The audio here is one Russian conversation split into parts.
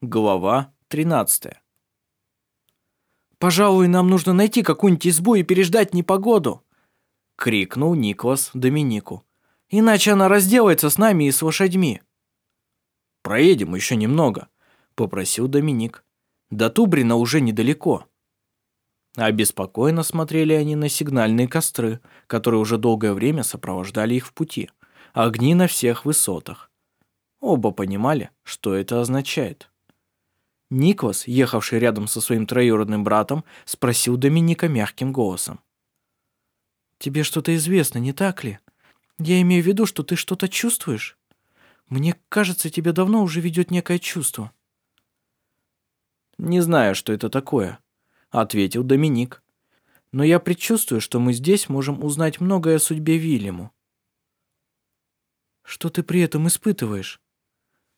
Глава 13. «Пожалуй, нам нужно найти какую-нибудь избу и переждать непогоду!» — крикнул Никлас Доминику. «Иначе она разделается с нами и с лошадьми!» «Проедем еще немного», — попросил Доминик. «До Тубрина уже недалеко». Обеспокоенно смотрели они на сигнальные костры, которые уже долгое время сопровождали их в пути. Огни на всех высотах. Оба понимали, что это означает. Никлас, ехавший рядом со своим троюродным братом, спросил Доминика мягким голосом. «Тебе что-то известно, не так ли? Я имею в виду, что ты что-то чувствуешь? Мне кажется, тебя давно уже ведет некое чувство». «Не знаю, что это такое», — ответил Доминик. «Но я предчувствую, что мы здесь можем узнать многое о судьбе Вильяму». «Что ты при этом испытываешь?»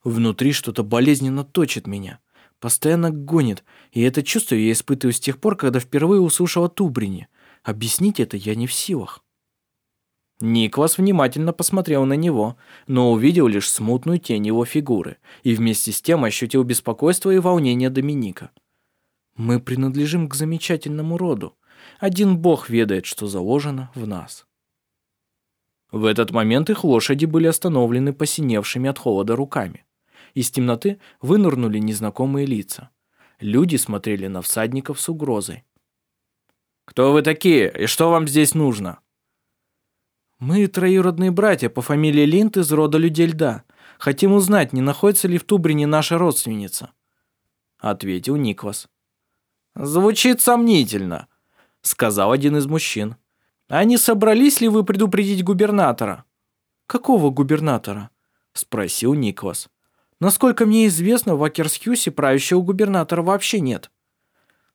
«Внутри что-то болезненно точит меня» постоянно гонит, и это чувство я испытываю с тех пор, когда впервые услышал о Тубрине. Объяснить это я не в силах. Никлас внимательно посмотрел на него, но увидел лишь смутную тень его фигуры и вместе с тем ощутил беспокойство и волнение Доминика. «Мы принадлежим к замечательному роду. Один бог ведает, что заложено в нас». В этот момент их лошади были остановлены посиневшими от холода руками. Из темноты вынырнули незнакомые лица. Люди смотрели на всадников с угрозой. «Кто вы такие и что вам здесь нужно?» «Мы троюродные братья по фамилии Линд из рода людей льда. Хотим узнать, не находится ли в Тубрине наша родственница», — ответил Никвас. «Звучит сомнительно», — сказал один из мужчин. «А не собрались ли вы предупредить губернатора?» «Какого губернатора?» — спросил Никвас. Насколько мне известно, в Акерсхюсе правящего губернатора вообще нет.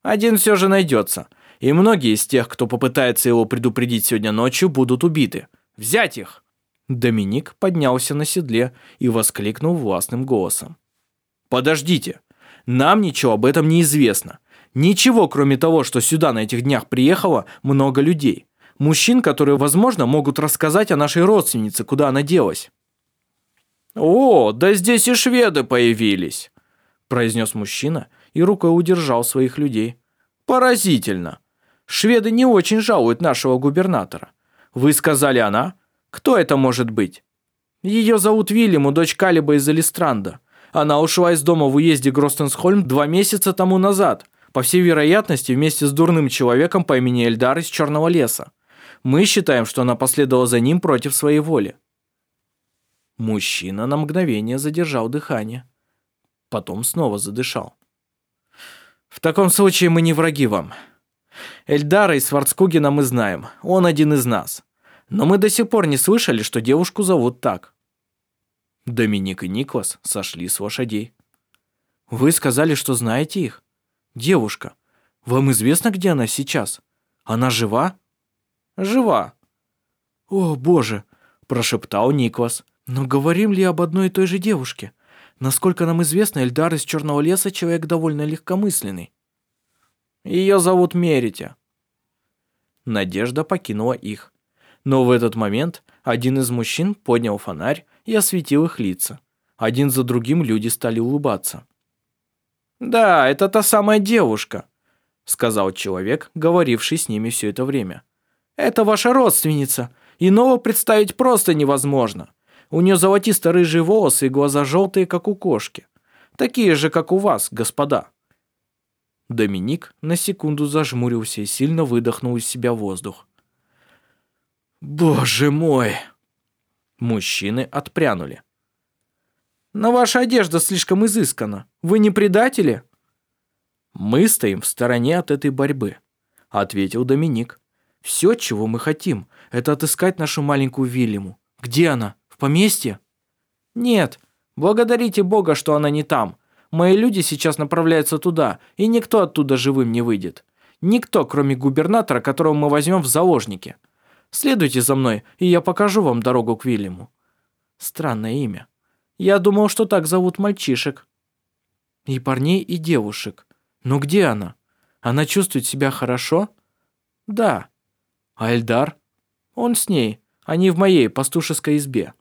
Один все же найдется. И многие из тех, кто попытается его предупредить сегодня ночью, будут убиты. Взять их!» Доминик поднялся на седле и воскликнул властным голосом. «Подождите! Нам ничего об этом не известно. Ничего, кроме того, что сюда на этих днях приехало много людей. Мужчин, которые, возможно, могут рассказать о нашей родственнице, куда она делась. «О, да здесь и шведы появились!» произнес мужчина и рукой удержал своих людей. «Поразительно! Шведы не очень жалуют нашего губернатора. Вы сказали она? Кто это может быть?» «Ее зовут Вильяму, дочь Калиба из Элистранда. Она ушла из дома в уезде Гростенсхольм два месяца тому назад, по всей вероятности вместе с дурным человеком по имени Эльдар из Черного леса. Мы считаем, что она последовала за ним против своей воли. Мужчина на мгновение задержал дыхание. Потом снова задышал. «В таком случае мы не враги вам. Эльдара и Сварцкугина мы знаем, он один из нас. Но мы до сих пор не слышали, что девушку зовут так». Доминик и Никлас сошли с лошадей. «Вы сказали, что знаете их? Девушка. Вам известно, где она сейчас? Она жива?» «Жива». «О, боже!» – прошептал Никлас. Но говорим ли об одной и той же девушке? Насколько нам известно, Эльдар из Черного леса человек довольно легкомысленный. Ее зовут Меритя. Надежда покинула их. Но в этот момент один из мужчин поднял фонарь и осветил их лица. Один за другим люди стали улыбаться. «Да, это та самая девушка», — сказал человек, говоривший с ними все это время. «Это ваша родственница. Иного представить просто невозможно. У нее золотисто-рыжие волосы и глаза желтые, как у кошки. Такие же, как у вас, господа». Доминик на секунду зажмурился и сильно выдохнул из себя воздух. «Боже мой!» Мужчины отпрянули. «Но ваша одежда слишком изыскана. Вы не предатели?» «Мы стоим в стороне от этой борьбы», — ответил Доминик. «Все, чего мы хотим, это отыскать нашу маленькую Вильяму. Где она?» В поместье? Нет. Благодарите Бога, что она не там. Мои люди сейчас направляются туда, и никто оттуда живым не выйдет. Никто, кроме губернатора, которого мы возьмем в заложники. Следуйте за мной, и я покажу вам дорогу к Вильяму. Странное имя. Я думал, что так зовут мальчишек. И парней, и девушек. Но где она? Она чувствует себя хорошо? Да. А Эльдар? Он с ней. Они в моей пастушеской избе.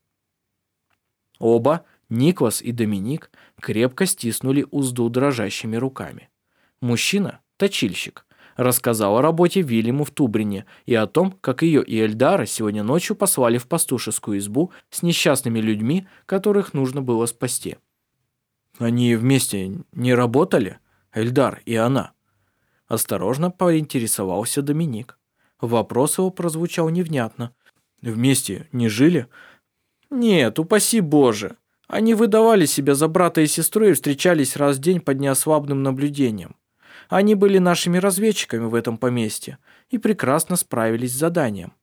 Оба Никвас и Доминик крепко стиснули узду дрожащими руками. Мужчина, точильщик, рассказал о работе Вильяму в Тубрине и о том, как ее и Эльдара сегодня ночью послали в пастушескую избу с несчастными людьми, которых нужно было спасти. Они вместе не работали, Эльдар и она? Осторожно поинтересовался Доминик. Вопрос его прозвучал невнятно. Вместе не жили? Нет, упаси Боже. Они выдавали себя за брата и сестру и встречались раз в день под неослабным наблюдением. Они были нашими разведчиками в этом поместье и прекрасно справились с заданием.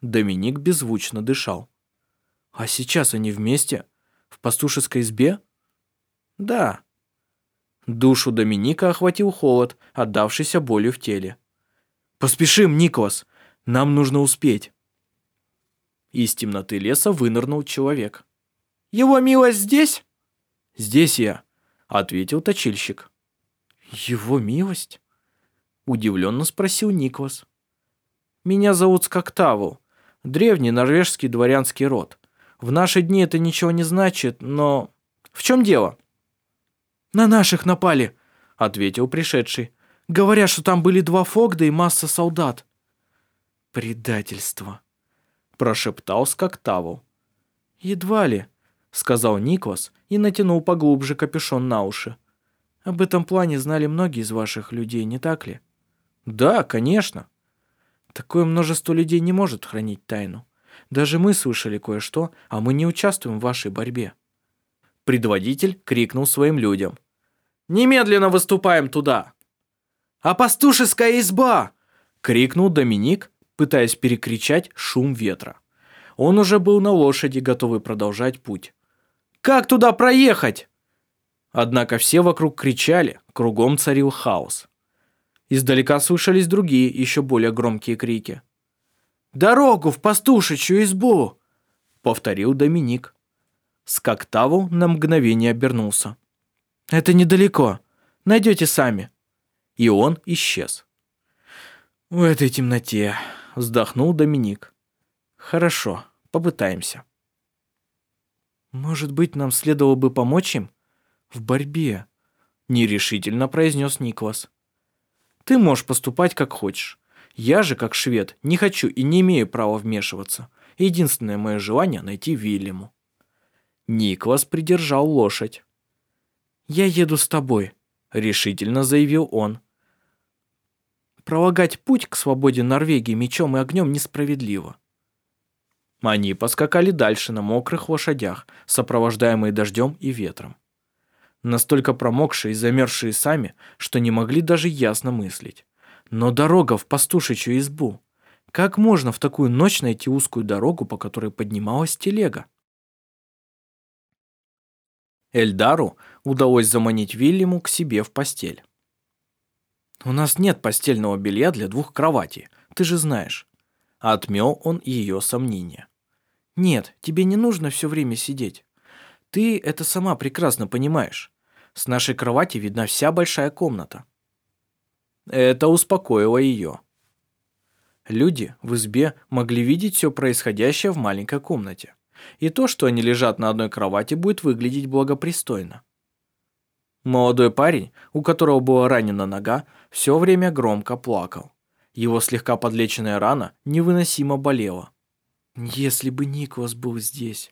Доминик беззвучно дышал. А сейчас они вместе? В пастушеской избе? Да. Душу Доминика охватил холод, отдавшийся болью в теле. «Поспешим, Николас! Нам нужно успеть!» Из темноты леса вынырнул человек. «Его милость здесь?» «Здесь я», — ответил точильщик. «Его милость?» — удивленно спросил Никвас. «Меня зовут Скоктаву, древний норвежский дворянский род. В наши дни это ничего не значит, но... В чем дело?» «На наших напали», — ответил пришедший. «Говорят, что там были два Фогда и масса солдат». «Предательство», — прошептал Скоктаву. «Едва ли», — сказал Никвас и натянул поглубже капюшон на уши. Об этом плане знали многие из ваших людей, не так ли? Да, конечно. Такое множество людей не может хранить тайну. Даже мы слышали кое-что, а мы не участвуем в вашей борьбе. Предводитель крикнул своим людям. «Немедленно выступаем туда!» «А пастушеская изба!» крикнул Доминик, пытаясь перекричать шум ветра. Он уже был на лошади, готовый продолжать путь. «Как туда проехать?» Однако все вокруг кричали, кругом царил хаос. Издалека слышались другие, еще более громкие крики. «Дорогу в пастушечью избу!» — повторил Доминик. Скоктаву на мгновение обернулся. «Это недалеко. Найдете сами». И он исчез. «В этой темноте», — вздохнул Доминик. «Хорошо, попытаемся». «Может быть, нам следовало бы помочь им?» в борьбе», — нерешительно произнес Никвас. «Ты можешь поступать как хочешь. Я же, как швед, не хочу и не имею права вмешиваться. Единственное мое желание — найти Вильяму». Никвас придержал лошадь. «Я еду с тобой», — решительно заявил он. «Пролагать путь к свободе Норвегии мечом и огнем несправедливо». Они поскакали дальше на мокрых лошадях, сопровождаемые дождем и ветром настолько промокшие и замерзшие сами, что не могли даже ясно мыслить. Но дорога в пастушечью избу. Как можно в такую ночь найти узкую дорогу, по которой поднималась телега? Эльдару удалось заманить Вильяму к себе в постель. «У нас нет постельного белья для двух кроватей, ты же знаешь». Отмел он ее сомнения. «Нет, тебе не нужно все время сидеть. Ты это сама прекрасно понимаешь. С нашей кровати видна вся большая комната. Это успокоило ее. Люди в избе могли видеть все происходящее в маленькой комнате. И то, что они лежат на одной кровати, будет выглядеть благопристойно. Молодой парень, у которого была ранена нога, все время громко плакал. Его слегка подлеченная рана невыносимо болела. «Если бы Николас был здесь»,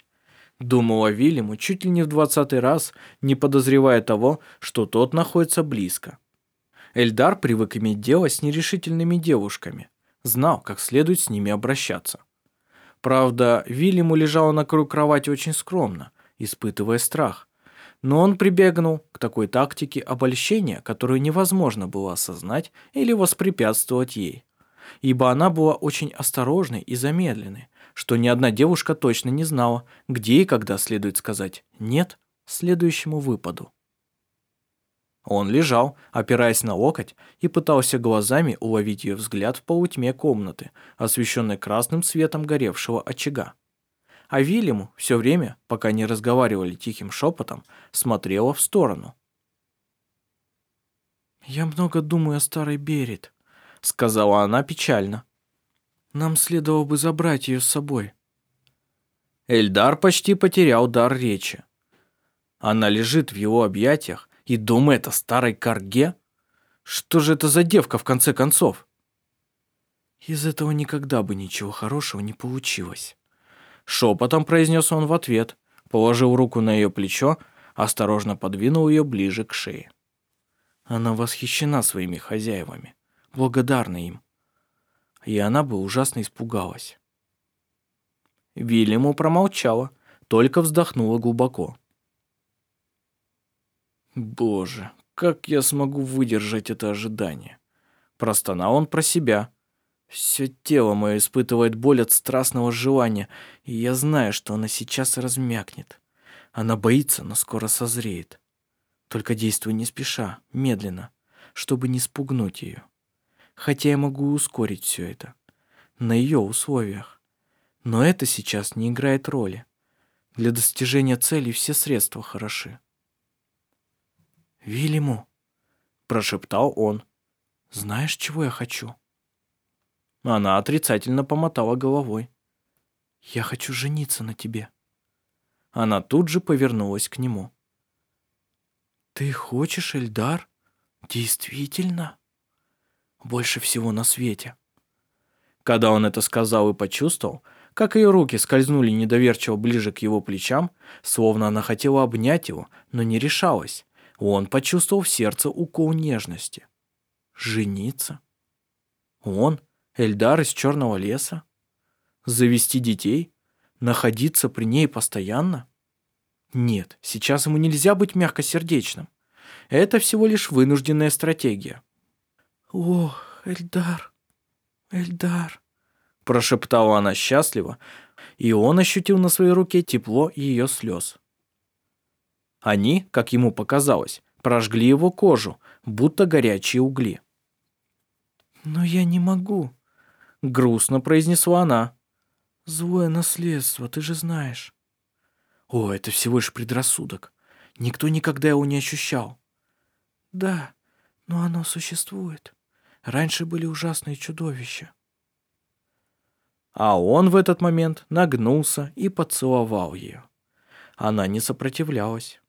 Думала Вильяму чуть ли не в двадцатый раз, не подозревая того, что тот находится близко. Эльдар привык иметь дело с нерешительными девушками, знал, как следует с ними обращаться. Правда, Вильяму лежала на краю кровати очень скромно, испытывая страх. Но он прибегнул к такой тактике обольщения, которую невозможно было осознать или воспрепятствовать ей. Ибо она была очень осторожной и замедленной, что ни одна девушка точно не знала, где и когда следует сказать «нет» следующему выпаду. Он лежал, опираясь на локоть, и пытался глазами уловить ее взгляд в полутьме комнаты, освещенной красным светом горевшего очага. А Вильяму все время, пока не разговаривали тихим шепотом, смотрела в сторону. «Я много думаю о старой Берет», — сказала она печально. Нам следовало бы забрать ее с собой». Эльдар почти потерял дар речи. Она лежит в его объятиях и думает о старой корге? Что же это за девка в конце концов? Из этого никогда бы ничего хорошего не получилось. Шепотом произнес он в ответ, положил руку на ее плечо, осторожно подвинул ее ближе к шее. Она восхищена своими хозяевами, благодарна им. И она бы ужасно испугалась. Вильяму промолчала, только вздохнула глубоко. «Боже, как я смогу выдержать это ожидание?» Простонал он про себя. Все тело мое испытывает боль от страстного желания, и я знаю, что она сейчас размякнет. Она боится, но скоро созреет. Только действуй не спеша, медленно, чтобы не спугнуть ее. Хотя я могу ускорить все это. На ее условиях. Но это сейчас не играет роли. Для достижения цели все средства хороши. «Вильяму», — прошептал он, — «знаешь, чего я хочу?» Она отрицательно помотала головой. «Я хочу жениться на тебе». Она тут же повернулась к нему. «Ты хочешь, Эльдар? Действительно?» «Больше всего на свете». Когда он это сказал и почувствовал, как ее руки скользнули недоверчиво ближе к его плечам, словно она хотела обнять его, но не решалась, он почувствовал в сердце укол нежности. Жениться? Он, Эльдар из Черного леса? Завести детей? Находиться при ней постоянно? Нет, сейчас ему нельзя быть мягкосердечным. Это всего лишь вынужденная стратегия. «О, Эльдар, Эльдар», – прошептала она счастливо, и он ощутил на своей руке тепло ее слез. Они, как ему показалось, прожгли его кожу, будто горячие угли. «Но я не могу», — грустно произнесла она. «Злое наследство, ты же знаешь». «О, это всего лишь предрассудок. Никто никогда его не ощущал». «Да, но оно существует. Раньше были ужасные чудовища». А он в этот момент нагнулся и поцеловал ее. Она не сопротивлялась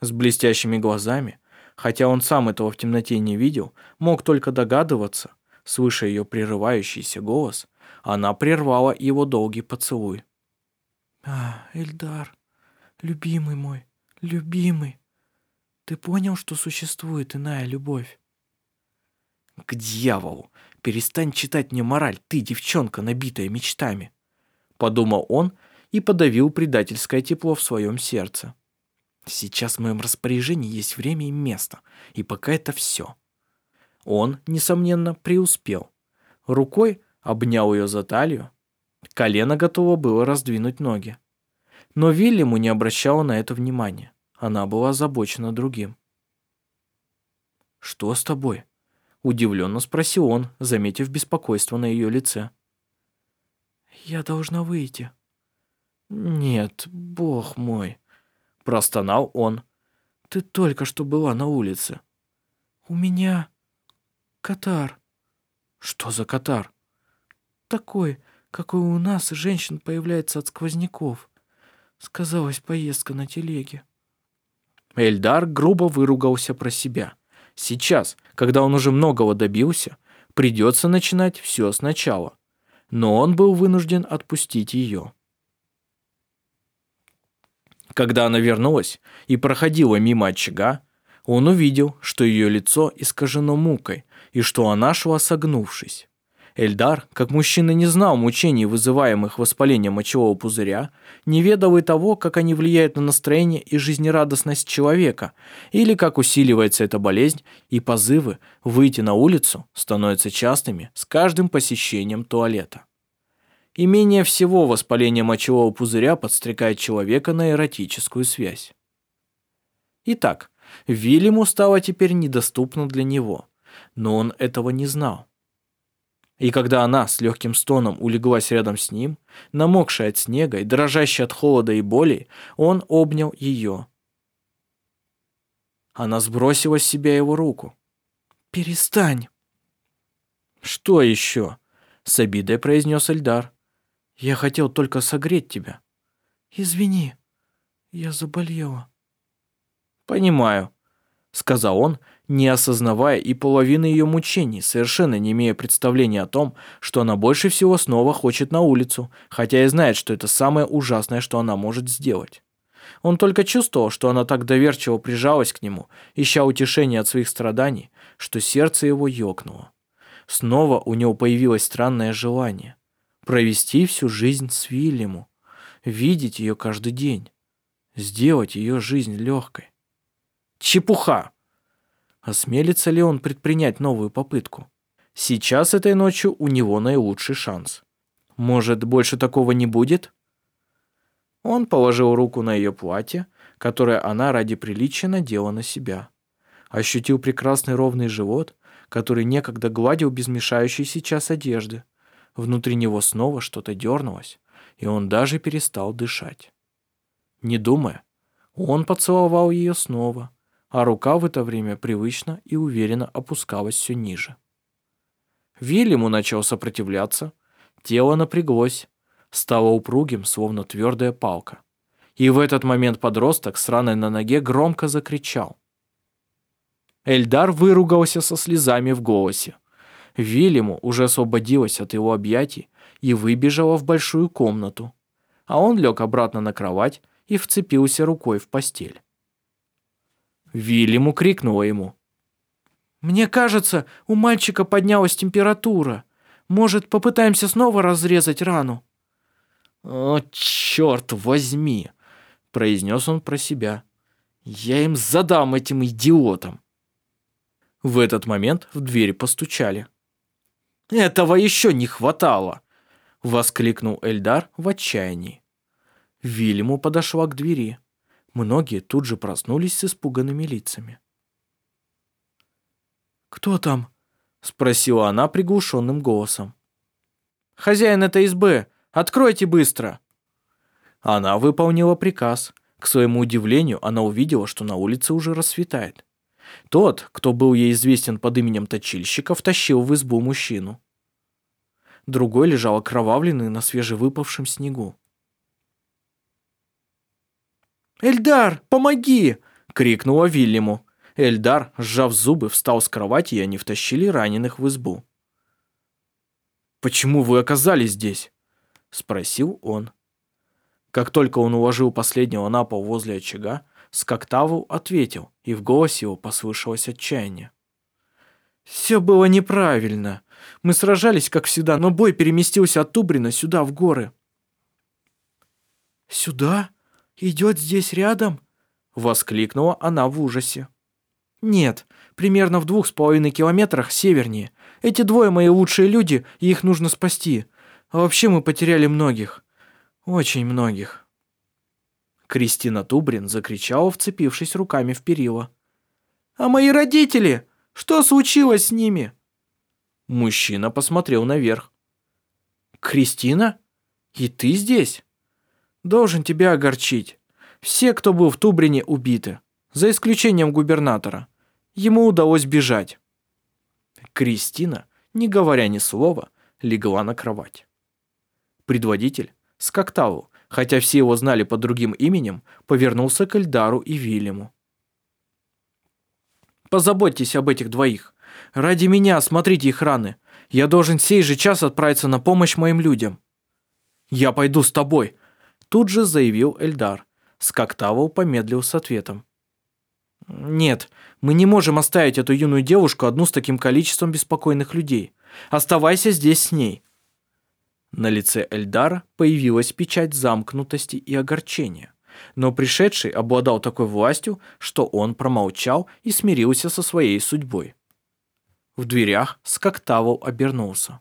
с блестящими глазами, хотя он сам этого в темноте не видел, мог только догадываться, слыша ее прерывающийся голос, она прервала его долгий поцелуй. «А, Эльдар, любимый мой, любимый, ты понял, что существует иная любовь?» «К дьяволу! Перестань читать мне мораль, ты, девчонка, набитая мечтами!» Подумал он и подавил предательское тепло в своем сердце. Сейчас в моем распоряжении есть время и место, и пока это все. Он, несомненно, преуспел. Рукой обнял ее за талию. Колено готово было раздвинуть ноги. Но Вильяму не обращала на это внимания. Она была озабочена другим. «Что с тобой?» – удивленно спросил он, заметив беспокойство на ее лице. «Я должна выйти». «Нет, бог мой», Простонал он. «Ты только что была на улице». «У меня катар». «Что за катар?» «Такой, какой у нас женщин появляется от сквозняков». Сказалась поездка на телеге. Эльдар грубо выругался про себя. Сейчас, когда он уже многого добился, придется начинать все сначала. Но он был вынужден отпустить ее. Когда она вернулась и проходила мимо очага, он увидел, что ее лицо искажено мукой и что она шла согнувшись. Эльдар, как мужчина, не знал мучений, вызываемых воспалением мочевого пузыря, не ведал и того, как они влияют на настроение и жизнерадостность человека, или как усиливается эта болезнь, и позывы выйти на улицу становятся частыми с каждым посещением туалета и менее всего воспаление мочевого пузыря подстрекает человека на эротическую связь. Итак, Вильяму стало теперь недоступно для него, но он этого не знал. И когда она с легким стоном улеглась рядом с ним, намокшая от снега и дрожащая от холода и боли, он обнял ее. Она сбросила с себя его руку. «Перестань!» «Что еще?» — с обидой произнес Эльдар. Я хотел только согреть тебя. Извини. Я заболела. Понимаю, сказал он, не осознавая и половины ее мучений, совершенно не имея представления о том, что она больше всего снова хочет на улицу, хотя и знает, что это самое ужасное, что она может сделать. Он только чувствовал, что она так доверчиво прижалась к нему, ища утешения от своих страданий, что сердце его ёкнуло. Снова у него появилось странное желание провести всю жизнь с Вильяму, видеть ее каждый день, сделать ее жизнь легкой. Чепуха! Осмелится ли он предпринять новую попытку? Сейчас этой ночью у него наилучший шанс. Может, больше такого не будет? Он положил руку на ее платье, которое она ради приличия надела на себя. Ощутил прекрасный ровный живот, который некогда гладил без мешающей сейчас одежды. Внутри него снова что-то дернулось, и он даже перестал дышать. Не думая, он поцеловал ее снова, а рука в это время привычно и уверенно опускалась все ниже. Вильяму начал сопротивляться, тело напряглось, стало упругим, словно твердая палка. И в этот момент подросток с раной на ноге громко закричал. Эльдар выругался со слезами в голосе. Вильяму уже освободилась от его объятий и выбежала в большую комнату, а он лег обратно на кровать и вцепился рукой в постель. Вильяму крикнула ему. «Мне кажется, у мальчика поднялась температура. Может, попытаемся снова разрезать рану?» «О, черт возьми!» – произнес он про себя. «Я им задам этим идиотам!» В этот момент в дверь постучали. «Этого еще не хватало!» – воскликнул Эльдар в отчаянии. Вильяму подошла к двери. Многие тут же проснулись с испуганными лицами. «Кто там?» — спросила она приглушенным голосом. «Хозяин этой избы! Откройте быстро!» Она выполнила приказ. К своему удивлению, она увидела, что на улице уже рассветает. Тот, кто был ей известен под именем точильщика, втащил в избу мужчину. Другой лежал окровавленный на свежевыпавшем снегу. «Эльдар, помоги!» — крикнула Вильяму. Эльдар, сжав зубы, встал с кровати, и они втащили раненых в избу. «Почему вы оказались здесь?» — спросил он. Как только он уложил последнего на пол возле очага, Скоктаву ответил, и в голосе его послышалось отчаяние. «Все было неправильно. Мы сражались, как всегда, но бой переместился от Тубрина сюда, в горы». «Сюда?» Идет здесь рядом?» — воскликнула она в ужасе. «Нет, примерно в двух с половиной километрах севернее. Эти двое мои лучшие люди, и их нужно спасти. А вообще мы потеряли многих. Очень многих». Кристина Тубрин закричала, вцепившись руками в перила. «А мои родители? Что случилось с ними?» Мужчина посмотрел наверх. «Кристина? И ты здесь?» Должен тебя огорчить. Все, кто был в Тубрине, убиты. За исключением губернатора. Ему удалось бежать. Кристина, не говоря ни слова, легла на кровать. Предводитель, Скоктаву, хотя все его знали под другим именем, повернулся к Эльдару и Вильяму. «Позаботьтесь об этих двоих. Ради меня осмотрите их раны. Я должен сей же час отправиться на помощь моим людям». «Я пойду с тобой», Тут же заявил Эльдар. Скоктавл помедлил с ответом. «Нет, мы не можем оставить эту юную девушку одну с таким количеством беспокойных людей. Оставайся здесь с ней». На лице Эльдара появилась печать замкнутости и огорчения. Но пришедший обладал такой властью, что он промолчал и смирился со своей судьбой. В дверях Скоктавл обернулся.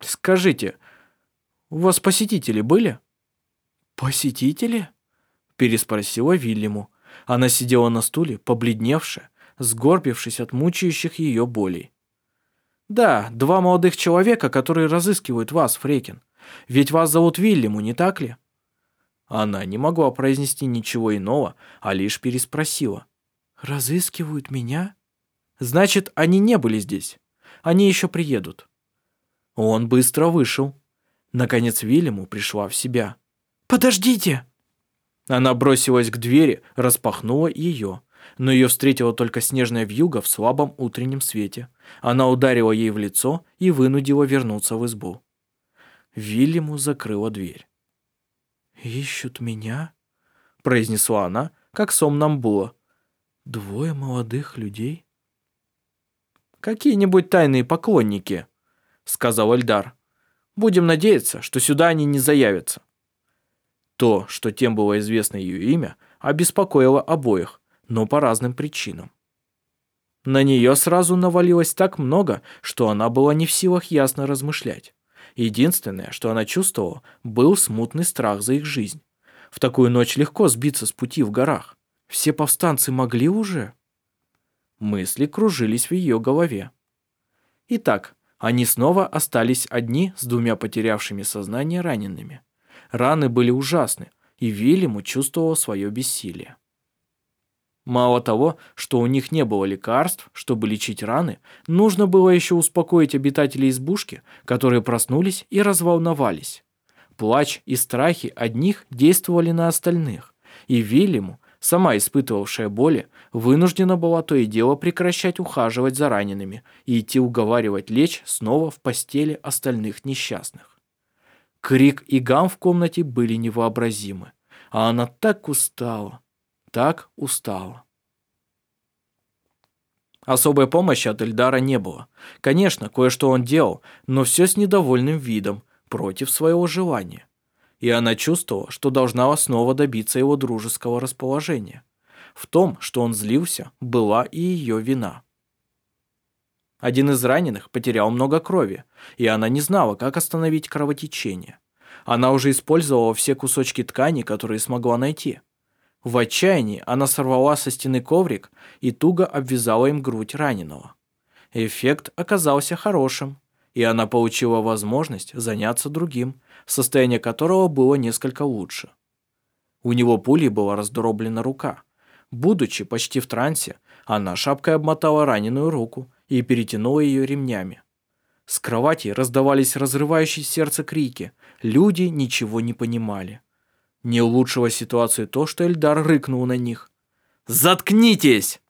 «Скажите, у вас посетители были?» «Посетители?» – переспросила Вильяму. Она сидела на стуле, побледневшая, сгорбившись от мучающих ее болей. «Да, два молодых человека, которые разыскивают вас, Фрекин. Ведь вас зовут Вильяму, не так ли?» Она не могла произнести ничего иного, а лишь переспросила. «Разыскивают меня?» «Значит, они не были здесь. Они еще приедут». Он быстро вышел. Наконец Вильяму пришла в себя. «Подождите!» Она бросилась к двери, распахнула ее, но ее встретила только снежная вьюга в слабом утреннем свете. Она ударила ей в лицо и вынудила вернуться в избу. Вильяму закрыла дверь. «Ищут меня?» – произнесла она, как сомнамбула. «Двое молодых людей?» «Какие-нибудь тайные поклонники», – сказал Эльдар. «Будем надеяться, что сюда они не заявятся». То, что тем было известно ее имя, обеспокоило обоих, но по разным причинам. На нее сразу навалилось так много, что она была не в силах ясно размышлять. Единственное, что она чувствовала, был смутный страх за их жизнь. В такую ночь легко сбиться с пути в горах. Все повстанцы могли уже? Мысли кружились в ее голове. Итак, они снова остались одни с двумя потерявшими сознание ранеными. Раны были ужасны, и Вильяму чувствовал свое бессилие. Мало того, что у них не было лекарств, чтобы лечить раны, нужно было еще успокоить обитателей избушки, которые проснулись и разволновались. Плач и страхи одних действовали на остальных, и Вильяму, сама испытывавшая боли, вынуждена была то и дело прекращать ухаживать за ранеными и идти уговаривать лечь снова в постели остальных несчастных. Крик и гам в комнате были невообразимы, а она так устала, так устала. Особой помощи от Эльдара не было. Конечно, кое-что он делал, но все с недовольным видом, против своего желания. И она чувствовала, что должна снова добиться его дружеского расположения. В том, что он злился, была и ее вина. Один из раненых потерял много крови, и она не знала, как остановить кровотечение. Она уже использовала все кусочки ткани, которые смогла найти. В отчаянии она сорвала со стены коврик и туго обвязала им грудь раненого. Эффект оказался хорошим, и она получила возможность заняться другим, состояние которого было несколько лучше. У него пулей была раздроблена рука. Будучи почти в трансе, она шапкой обмотала раненую руку и перетянула ее ремнями. С кровати раздавались разрывающие сердце крики. Люди ничего не понимали. Не улучшило ситуацию то, что Эльдар рыкнул на них. «Заткнитесь!»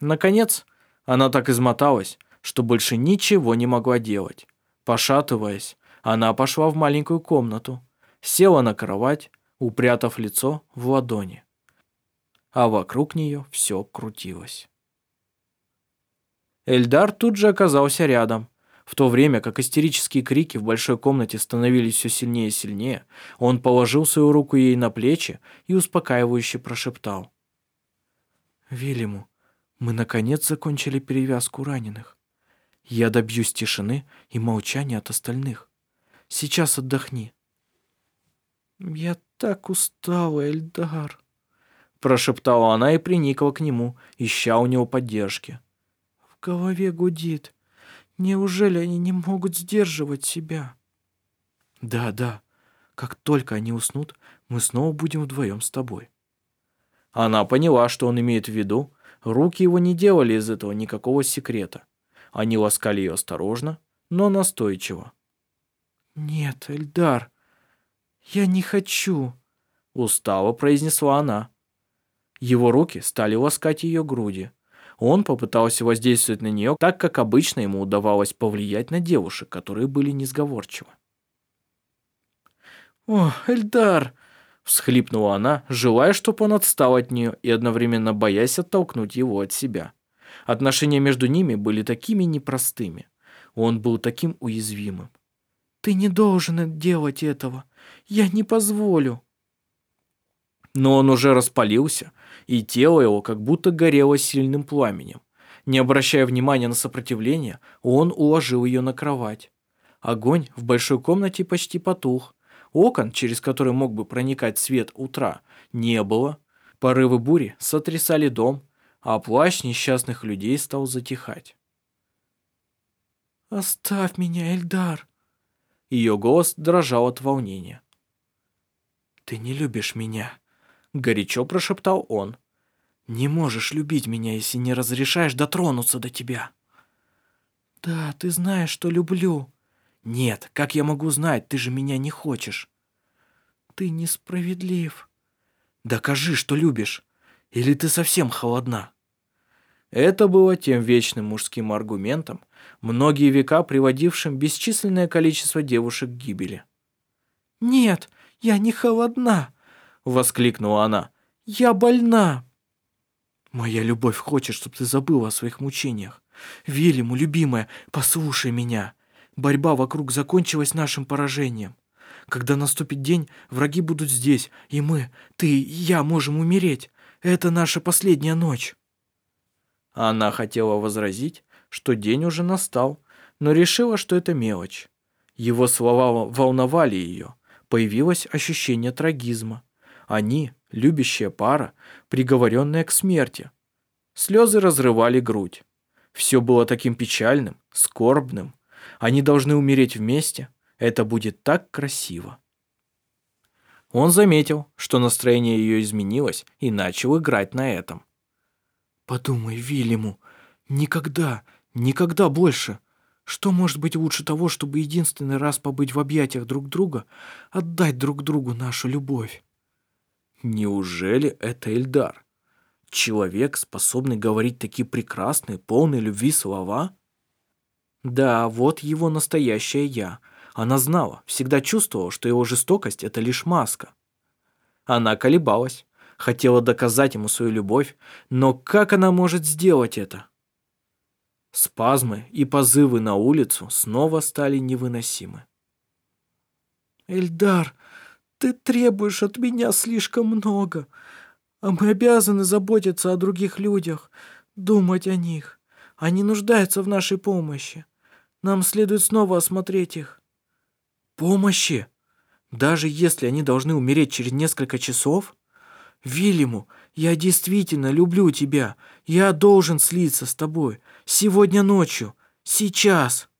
Наконец, она так измоталась, что больше ничего не могла делать. Пошатываясь, она пошла в маленькую комнату, села на кровать, упрятав лицо в ладони. А вокруг нее все крутилось. Эльдар тут же оказался рядом, в то время как истерические крики в большой комнате становились все сильнее и сильнее, он положил свою руку ей на плечи и успокаивающе прошептал. «Вильяму, мы наконец закончили перевязку раненых. Я добьюсь тишины и молчания от остальных. Сейчас отдохни». «Я так устала, Эльдар», – прошептала она и приникла к нему, ища у него поддержки. «В голове гудит. Неужели они не могут сдерживать себя? Да, да. Как только они уснут, мы снова будем вдвоем с тобой. Она поняла, что он имеет в виду. Руки его не делали из этого никакого секрета. Они ласкали ее осторожно, но настойчиво. «Нет, Эльдар, я не хочу», — устало произнесла она. Его руки стали ласкать ее груди. Он попытался воздействовать на нее так, как обычно ему удавалось повлиять на девушек, которые были несговорчивы. «О, Эльдар!» – всхлипнула она, желая, чтобы он отстал от нее и одновременно боясь оттолкнуть его от себя. Отношения между ними были такими непростыми. Он был таким уязвимым. «Ты не должен делать этого. Я не позволю». Но он уже распалился – и тело его как будто горело сильным пламенем. Не обращая внимания на сопротивление, он уложил ее на кровать. Огонь в большой комнате почти потух. Окон, через которые мог бы проникать свет утра, не было. Порывы бури сотрясали дом, а плащ несчастных людей стал затихать. «Оставь меня, Эльдар!» Ее голос дрожал от волнения. «Ты не любишь меня», горячо прошептал он. «Не можешь любить меня, если не разрешаешь дотронуться до тебя». «Да, ты знаешь, что люблю». «Нет, как я могу знать, ты же меня не хочешь». ты несправедлив. Докажи, что любишь. Или ты совсем холодна. Это было тем вечным мужским аргументом, многие века приводившим бесчисленное количество девушек к гибели. «Нет, я не холодна!» — воскликнула она. «Я больна!» «Моя любовь хочет, чтобы ты забыла о своих мучениях. Велиму, любимая, послушай меня. Борьба вокруг закончилась нашим поражением. Когда наступит день, враги будут здесь, и мы, ты и я можем умереть. Это наша последняя ночь». Она хотела возразить, что день уже настал, но решила, что это мелочь. Его слова волновали ее. Появилось ощущение трагизма. Они, любящая пара, приговоренная к смерти. Слезы разрывали грудь. Все было таким печальным, скорбным. Они должны умереть вместе. Это будет так красиво. Он заметил, что настроение ее изменилось и начал играть на этом. «Подумай, Вильяму, никогда, никогда больше. Что может быть лучше того, чтобы единственный раз побыть в объятиях друг друга, отдать друг другу нашу любовь?» Неужели это Эльдар? Человек, способный говорить такие прекрасные, полные любви слова? Да, вот его настоящее «я». Она знала, всегда чувствовала, что его жестокость – это лишь маска. Она колебалась, хотела доказать ему свою любовь, но как она может сделать это? Спазмы и позывы на улицу снова стали невыносимы. «Эльдар, ты требуешь от меня слишком много, а мы обязаны заботиться о других людях, думать о них. Они нуждаются в нашей помощи. Нам следует снова осмотреть их». «Помощи? Даже если они должны умереть через несколько часов?» Вильяму, я действительно люблю тебя. Я должен слиться с тобой. Сегодня ночью. Сейчас.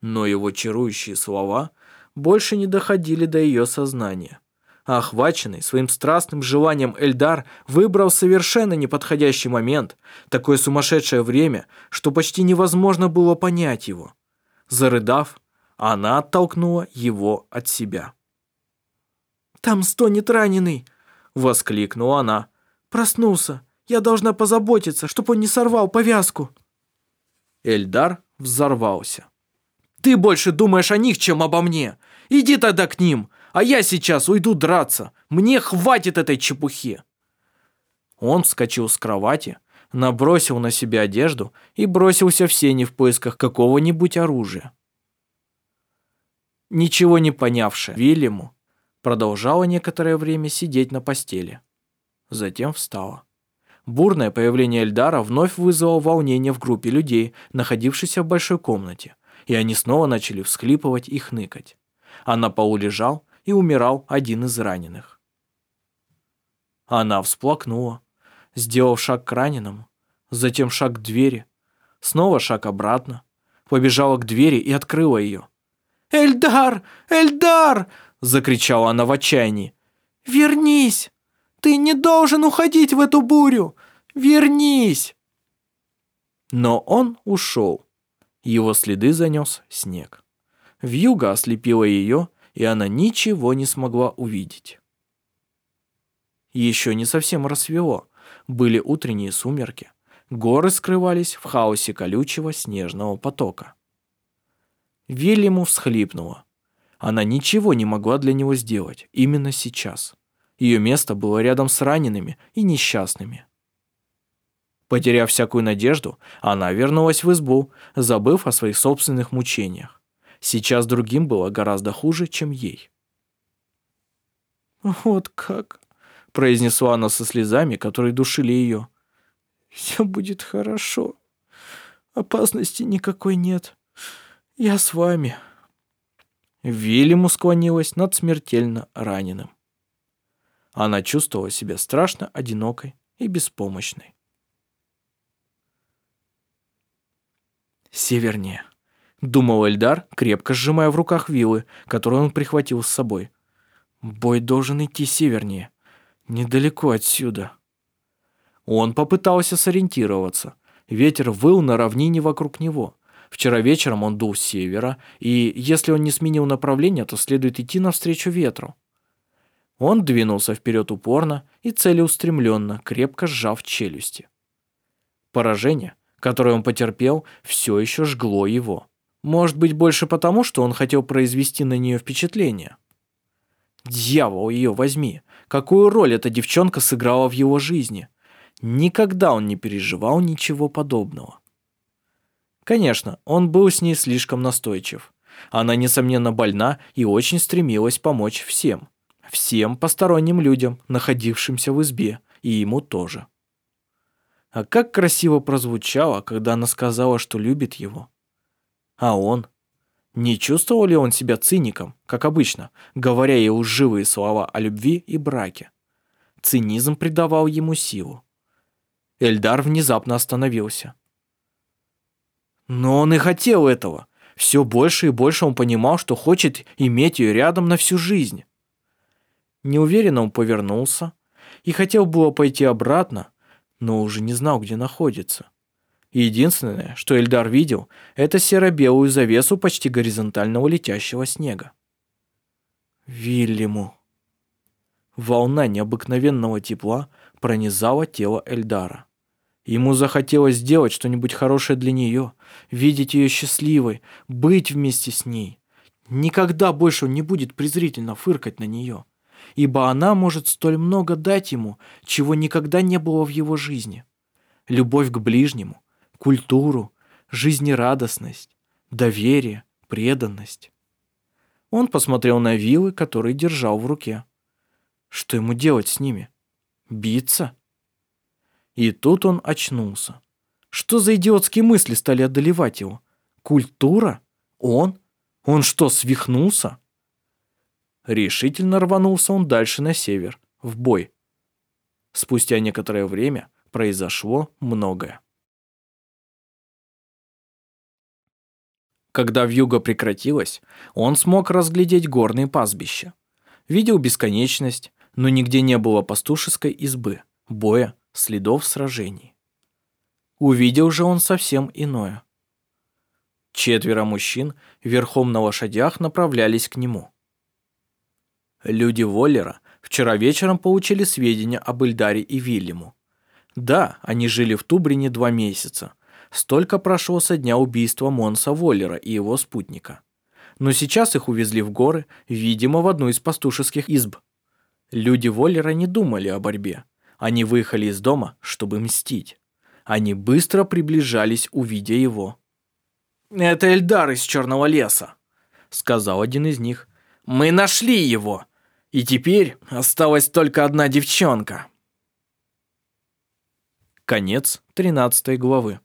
Но его чарующие слова больше не доходили до ее сознания. охваченный своим страстным желанием Эльдар выбрал совершенно неподходящий момент, такое сумасшедшее время, что почти невозможно было понять его. Зарыдав, она оттолкнула его от себя. «Там стонет раненый!» Воскликнула она. «Проснулся. Я должна позаботиться, чтобы он не сорвал повязку». Эльдар взорвался. «Ты больше думаешь о них, чем обо мне. Иди тогда к ним, а я сейчас уйду драться. Мне хватит этой чепухи». Он вскочил с кровати, набросил на себя одежду и бросился в сени в поисках какого-нибудь оружия. Ничего не понявшая Вильяму, продолжала некоторое время сидеть на постели. Затем встала. Бурное появление Эльдара вновь вызвало волнение в группе людей, находившейся в большой комнате, и они снова начали всхлипывать и хныкать. А на полу лежал и умирал один из раненых. Она всплакнула, сделав шаг к раненому, затем шаг к двери, снова шаг обратно, побежала к двери и открыла ее. «Эльдар! Эльдар!» закричала она в отчаянии. «Вернись! Ты не должен уходить в эту бурю! Вернись!» Но он ушел. Его следы занес снег. Вьюга ослепила ее, и она ничего не смогла увидеть. Еще не совсем рассвело, были утренние сумерки. Горы скрывались в хаосе колючего снежного потока. Вильяму всхлипнула. Она ничего не могла для него сделать именно сейчас. Ее место было рядом с ранеными и несчастными. Потеряв всякую надежду, она вернулась в избу, забыв о своих собственных мучениях. Сейчас другим было гораздо хуже, чем ей. «Вот как», — произнесла она со слезами, которые душили ее. «Все будет хорошо. Опасности никакой нет. Я с вами». Вильяму склонилась над смертельно раненым. Она чувствовала себя страшно одинокой и беспомощной. «Севернее», — думал Эльдар, крепко сжимая в руках вилы, которые он прихватил с собой. «Бой должен идти севернее, недалеко отсюда». Он попытался сориентироваться. Ветер выл на равнине вокруг него — Вчера вечером он дул с севера, и если он не сменил направление, то следует идти навстречу ветру. Он двинулся вперед упорно и целеустремленно, крепко сжав челюсти. Поражение, которое он потерпел, все еще жгло его. Может быть, больше потому, что он хотел произвести на нее впечатление. Дьявол ее возьми, какую роль эта девчонка сыграла в его жизни. Никогда он не переживал ничего подобного. Конечно, он был с ней слишком настойчив. Она, несомненно, больна и очень стремилась помочь всем. Всем посторонним людям, находившимся в избе, и ему тоже. А как красиво прозвучало, когда она сказала, что любит его. А он? Не чувствовал ли он себя циником, как обычно, говоря ей лживые слова о любви и браке? Цинизм придавал ему силу. Эльдар внезапно остановился. Но он и хотел этого. Все больше и больше он понимал, что хочет иметь ее рядом на всю жизнь. Неуверенно он повернулся и хотел было пойти обратно, но уже не знал, где находится. Единственное, что Эльдар видел, это серо-белую завесу почти горизонтального летящего снега. Вильяму. Волна необыкновенного тепла пронизала тело Эльдара. Ему захотелось сделать что-нибудь хорошее для нее, видеть ее счастливой, быть вместе с ней. Никогда больше он не будет презрительно фыркать на нее ибо она может столь много дать ему, чего никогда не было в его жизни. Любовь к ближнему, культуру, жизнерадостность, доверие, преданность. Он посмотрел на вилы, которые держал в руке. Что ему делать с ними? Биться? И тут он очнулся. Что за идиотские мысли стали одолевать его? Культура? Он? Он что, свихнулся? Решительно рванулся он дальше на север, в бой. Спустя некоторое время произошло многое. Когда вьюга прекратилась, он смог разглядеть горные пастбища. Видел бесконечность, но нигде не было пастушеской избы, боя, следов сражений. Увидел же он совсем иное. Четверо мужчин верхом на лошадях направлялись к нему. Люди Воллера вчера вечером получили сведения об Эльдаре и Вильяму. Да, они жили в Тубрине два месяца. Столько прошло со дня убийства Монса Воллера и его спутника. Но сейчас их увезли в горы, видимо, в одну из пастушеских изб. Люди Воллера не думали о борьбе. Они выехали из дома, чтобы мстить. Они быстро приближались, увидя его. «Это Эльдар из Черного леса», — сказал один из них. «Мы нашли его! И теперь осталась только одна девчонка. Конец 13 главы.